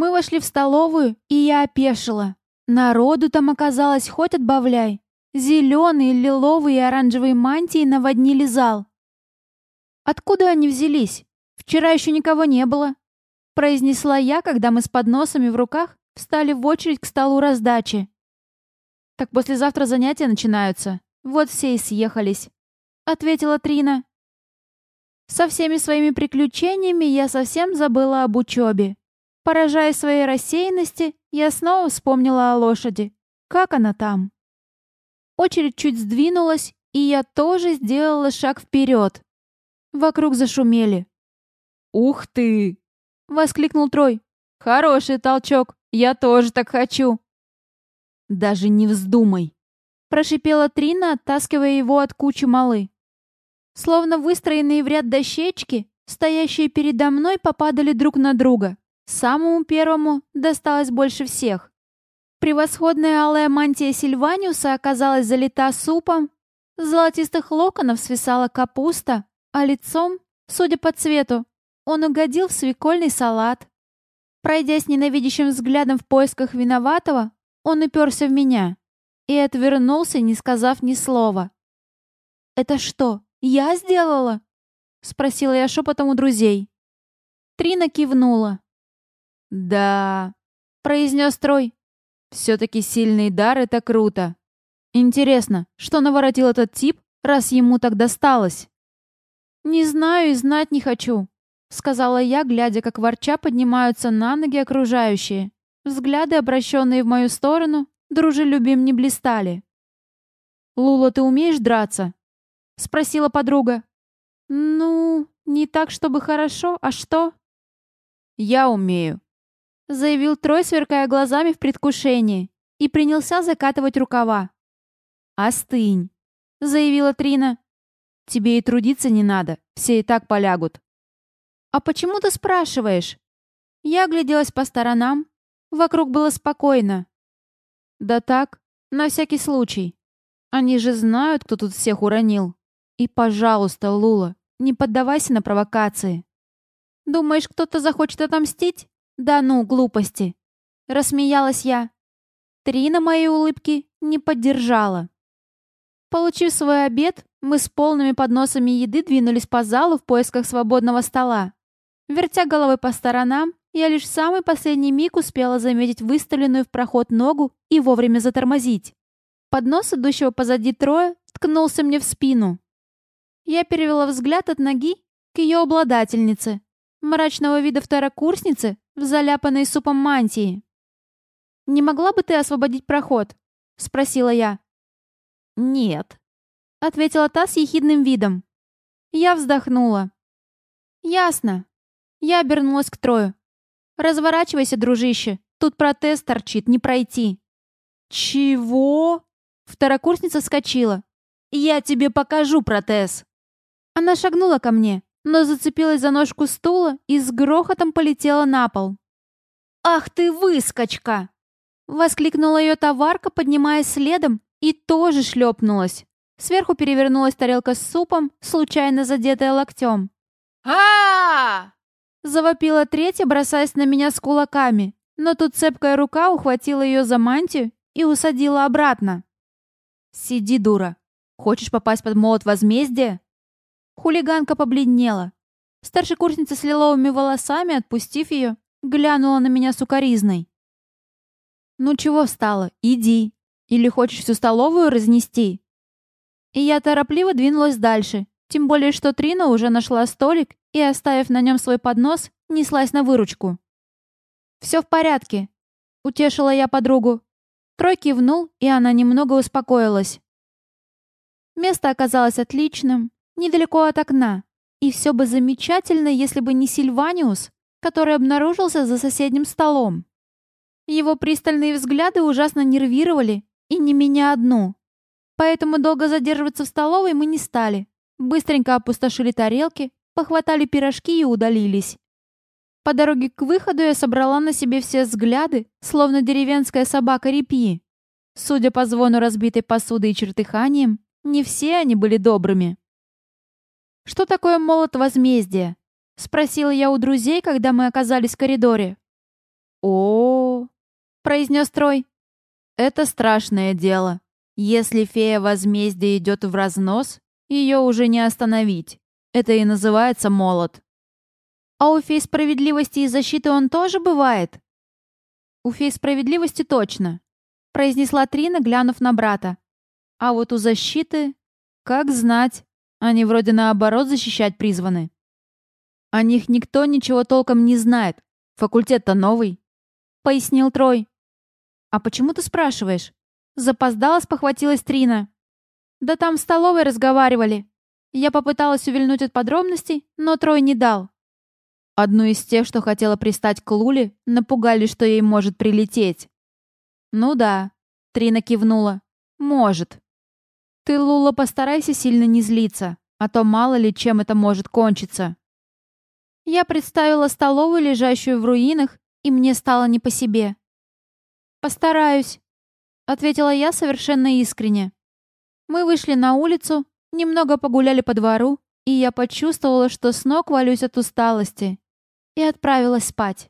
Мы вошли в столовую, и я опешила. Народу там оказалось хоть отбавляй. Зеленые, лиловые и оранжевые мантии наводнили зал. «Откуда они взялись? Вчера еще никого не было», — произнесла я, когда мы с подносами в руках встали в очередь к столу раздачи. «Так послезавтра занятия начинаются. Вот все и съехались», — ответила Трина. Со всеми своими приключениями я совсем забыла об учебе. Поражаясь своей рассеянности, я снова вспомнила о лошади. Как она там? Очередь чуть сдвинулась, и я тоже сделала шаг вперед. Вокруг зашумели. «Ух ты!» — воскликнул Трой. «Хороший толчок! Я тоже так хочу!» «Даже не вздумай!» — прошипела Трина, оттаскивая его от кучи малы. Словно выстроенные в ряд дощечки, стоящие передо мной, попадали друг на друга. Самому первому досталось больше всех. Превосходная алая мантия Сильваниуса оказалась залита супом, с золотистых локонов свисала капуста, а лицом, судя по цвету, он угодил в свекольный салат. Пройдя с ненавидящим взглядом в поисках виноватого, он уперся в меня и отвернулся, не сказав ни слова. «Это что, я сделала?» — спросила я шепотом у друзей. Трина кивнула. «Да», — произнес Трой. «Все-таки сильный дар — это круто. Интересно, что наворотил этот тип, раз ему так досталось?» «Не знаю и знать не хочу», — сказала я, глядя, как ворча поднимаются на ноги окружающие. Взгляды, обращенные в мою сторону, дружелюбием не блистали. «Лула, ты умеешь драться?» — спросила подруга. «Ну, не так, чтобы хорошо, а что?» «Я умею», заявил Трой, сверкая глазами в предвкушении, и принялся закатывать рукава. «Остынь», — заявила Трина. «Тебе и трудиться не надо, все и так полягут». «А почему ты спрашиваешь?» Я огляделась по сторонам. Вокруг было спокойно. «Да так, на всякий случай. Они же знают, кто тут всех уронил. И, пожалуйста, Лула, не поддавайся на провокации. Думаешь, кто-то захочет отомстить?» «Да ну, глупости!» — рассмеялась я. Трина моей улыбки не поддержала. Получив свой обед, мы с полными подносами еды двинулись по залу в поисках свободного стола. Вертя головой по сторонам, я лишь в самый последний миг успела заметить выставленную в проход ногу и вовремя затормозить. Поднос, идущего позади Троя, ткнулся мне в спину. Я перевела взгляд от ноги к ее обладательнице, мрачного вида второкурсницы в заляпанной супом мантии. «Не могла бы ты освободить проход?» — спросила я. «Нет», — ответила та с ехидным видом. Я вздохнула. «Ясно». Я обернулась к Трою. «Разворачивайся, дружище. Тут протез торчит, не пройти». «Чего?» Второкурсница вскочила. «Я тебе покажу протез». Она шагнула ко мне, но зацепилась за ножку стула и с грохотом полетела на пол. «Ах ты выскочка!» Воскликнула ее товарка, поднимаясь следом, и тоже шлепнулась. Сверху перевернулась тарелка с супом, случайно задетая локтем. а Завопила третья, бросаясь на меня с кулаками, но тут цепкая рука ухватила ее за мантию и усадила обратно. «Сиди, дура. Хочешь попасть под молот возмездия?» Хулиганка побледнела. Старшекурсница с лиловыми волосами, отпустив ее, глянула на меня сукоризной. «Ну чего встала? Иди. Или хочешь всю столовую разнести?» И я торопливо двинулась дальше, тем более что Трина уже нашла столик и, оставив на нем свой поднос, неслась на выручку. «Все в порядке», — утешила я подругу. Трой кивнул, и она немного успокоилась. Место оказалось отличным, недалеко от окна. И все бы замечательно, если бы не Сильваниус, который обнаружился за соседним столом. Его пристальные взгляды ужасно нервировали, и не меня одну. Поэтому долго задерживаться в столовой мы не стали. Быстренько опустошили тарелки, похватали пирожки и удалились. По дороге к выходу я собрала на себе все взгляды, словно деревенская собака репьи. Судя по звону разбитой посуды и чертыханиям, не все они были добрыми. «Что такое молот возмездия?» — спросила я у друзей, когда мы оказались в коридоре. о, -о, -о произнес Трой. «Это страшное дело. Если фея возмездия идет в разнос, ее уже не остановить. Это и называется молот». «А у фей справедливости и защиты он тоже бывает?» «У фей справедливости точно», — произнесла Трина, глянув на брата. «А вот у защиты...» «Как знать. Они вроде наоборот защищать призваны». «О них никто ничего толком не знает. Факультет-то новый», — пояснил Трой. «А почему ты спрашиваешь?» Запоздала, спохватилась Трина. «Да там в столовой разговаривали». Я попыталась увильнуть от подробностей, но Трой не дал. Одну из тех, что хотела пристать к Луле, напугали, что ей может прилететь. «Ну да», — Трина кивнула. «Может». «Ты, Лула, постарайся сильно не злиться, а то мало ли чем это может кончиться». Я представила столовую, лежащую в руинах, и мне стало не по себе. «Постараюсь», — ответила я совершенно искренне. Мы вышли на улицу, немного погуляли по двору, и я почувствовала, что с ног валюсь от усталости, и отправилась спать.